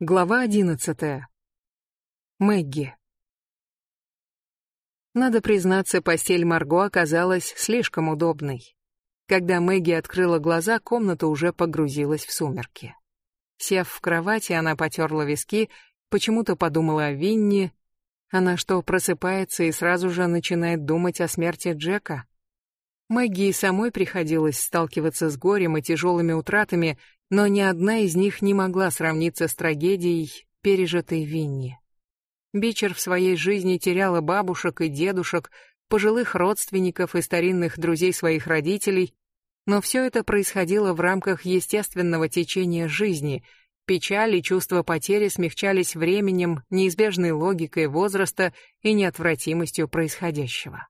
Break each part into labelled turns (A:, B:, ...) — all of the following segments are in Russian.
A: Глава одиннадцатая. Мэгги. Надо признаться, постель Марго оказалась слишком удобной. Когда Мэгги открыла глаза, комната уже погрузилась в сумерки. Сев в кровати, она потерла виски, почему-то подумала о Винни. Она что, просыпается и сразу же начинает думать о смерти Джека? Мэгги и самой приходилось сталкиваться с горем и тяжелыми утратами, но ни одна из них не могла сравниться с трагедией, пережитой Винни. Бичер в своей жизни теряла бабушек и дедушек, пожилых родственников и старинных друзей своих родителей, но все это происходило в рамках естественного течения жизни. Печаль и чувство потери смягчались временем, неизбежной логикой возраста и неотвратимостью происходящего.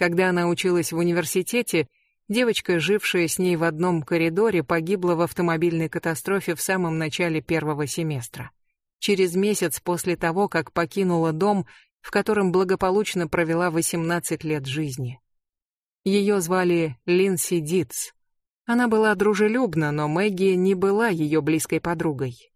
A: Когда она училась в университете, Девочка, жившая с ней в одном коридоре, погибла в автомобильной катастрофе в самом начале первого семестра. Через месяц после того, как покинула дом, в котором благополучно провела 18 лет жизни. Ее звали Линси Дитс. Она была дружелюбна, но Мэгги не была ее близкой подругой.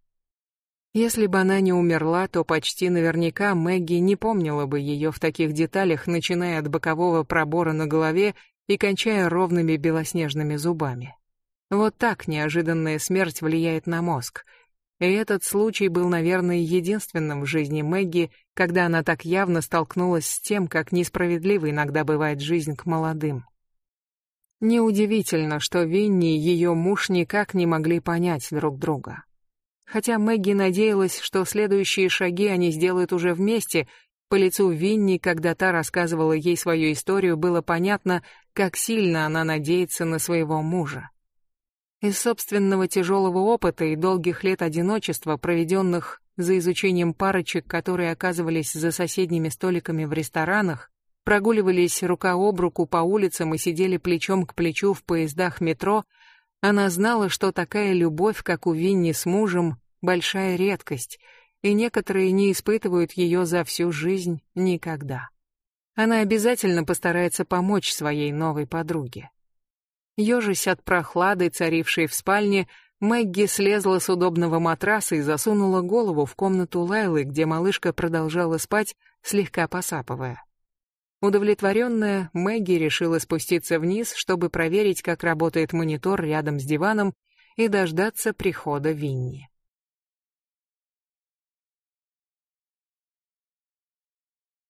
A: Если бы она не умерла, то почти наверняка Мэгги не помнила бы ее в таких деталях, начиная от бокового пробора на голове и кончая ровными белоснежными зубами. Вот так неожиданная смерть влияет на мозг. И этот случай был, наверное, единственным в жизни Мэгги, когда она так явно столкнулась с тем, как несправедлива иногда бывает жизнь к молодым. Неудивительно, что Винни и ее муж никак не могли понять друг друга. Хотя Мэгги надеялась, что следующие шаги они сделают уже вместе, по лицу Винни, когда та рассказывала ей свою историю, было понятно, как сильно она надеется на своего мужа. Из собственного тяжелого опыта и долгих лет одиночества, проведенных за изучением парочек, которые оказывались за соседними столиками в ресторанах, прогуливались рука об руку по улицам и сидели плечом к плечу в поездах метро, она знала, что такая любовь, как у Винни с мужем, большая редкость, и некоторые не испытывают ее за всю жизнь никогда. Она обязательно постарается помочь своей новой подруге. Ёжись от прохлады, царившей в спальне, Мэгги слезла с удобного матраса и засунула голову в комнату Лайлы, где малышка продолжала спать, слегка посапывая. Удовлетворенная, Мэгги решила спуститься вниз, чтобы проверить, как работает монитор рядом с диваном, и дождаться прихода Винни.